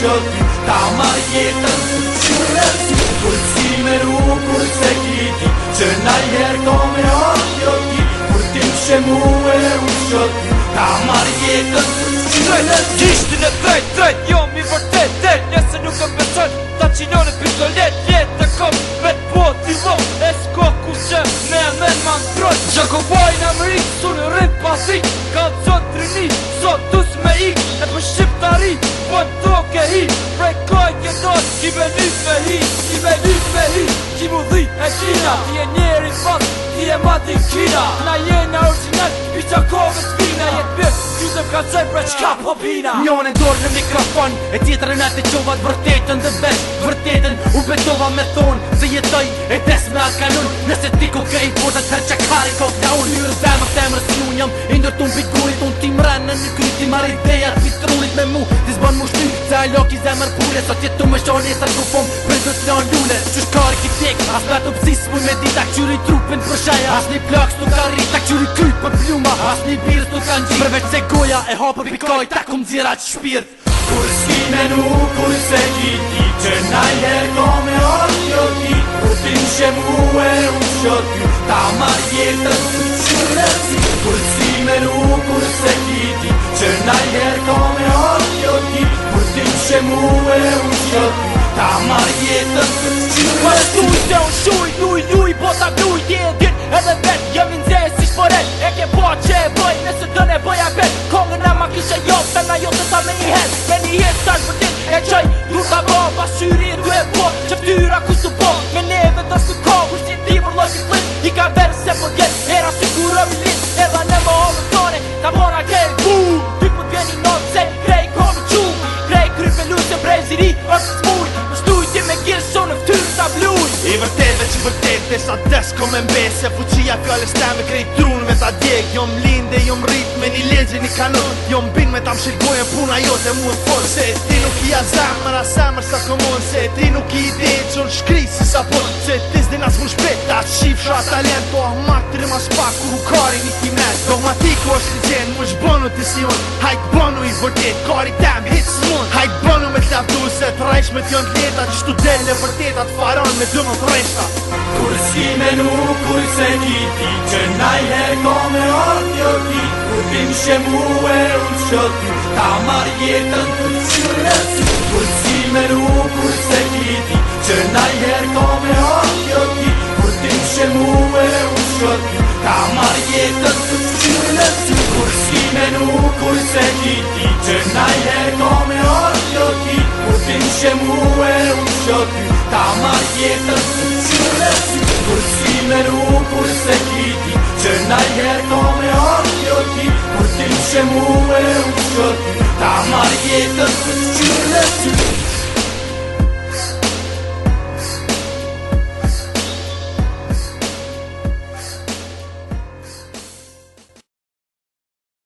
shoti Ta ma jetën Që rëzi Kur si me rrugë Kur se kiti Që na jërë Ko me orë Kjoti Kur ti më shemu E le u shoti Ta ma jetën Që rëzi Që Gjishti në drejt Drejt Jo mi vërtet Dhe njëse nuk e besën, Ta qinonë e pistolet Shqiperi, Shqiperi, Shqiperi Qi mu dhi e Shqina Ti e njeri fat, ti e mati kina Shqina Na jeni a original, i qa kove të fina Jetë bjës, ju të më kacoj për qka popina Njën e dorë në mikrofon E tjetër e nga të qovat vërtetën dhe bes Vërtetën u betova me thonë Se jetoj e tes me atë kanun Nëse ti ku kej po të tërë që kari ko të unë Ty rëzemë, temë rësë një njëm Indër të unë pikurit, unë ti më rënë në kryti marit Ja loki zemër pule Sot jetu me shoni Sa ku pom Për dhët në lune Qush kari ki tek As me të psis Mu me dit Ak qyri trupin për shaja As një plak s'tu ka rrit Ak qyri kyt për pluma As një birë s'tu ka Përveç se goja E ha për pikoj Ta kum zira që shpirt Kur s'ki me nuk se ki ti Që na jer Go me orë jo ti Kur u e u shoti Ta mar jetër Si s'ki me nuk Kur s'ki me nuk jo ti ta marë jetën Më rëtuj se unë shuj, duj, duj, po ta duj Ti e dit edhe vet, jëm i nëzhej si shporet E ke po që e bëj, nëse dën e bëja vet Kongën e ma kishe jop, jo të nga jote sa me një hes Me një hes, sa është për dit, e qoj, dur ta bo Pa shyri e du e bo, që ftyra ku su bo Me neve dhe su ko, u shtje ti për loj që flit I ka verë se për po gjet, era si i lit Edha ne më të ta mora kej Bum, ty për po Shpes ko me mbe se fuqia fjole me krejt trun Me ta djek, jo m'linde, jo m'rit me një legje një kanon Jo m'bin me ta m'shirboj e puna jo të mu të Se ti nuk i a zemër, a zemër sa komon Se ti nuk i ide që në shkri si sa pon Se ti zdi nas mu shpet, ta qif shra talent Po a mak të rima shpa ku u kari një ki men Dogmatiku është të gjenë, mu shbonu të si unë Hajk bonu i vërtet, kari tem hit s'mon Hajk bonu me të laftu se të rajsh me t'jon t'leta Qështu del faron me dëmë të shkime nuk uj se një ti Që najhe kome jo ti Kupim që mu e unë që ty Ta marë ti Që najhe kome odjo ti Kupim që mu e Ta marë jetën të qyre ti Që najhe kome jo e unë që jo ty beru kur se kiti Që na jetë no me orkjo ti Kur ti që mu e u qëti Ta marjetës të qyre të qyre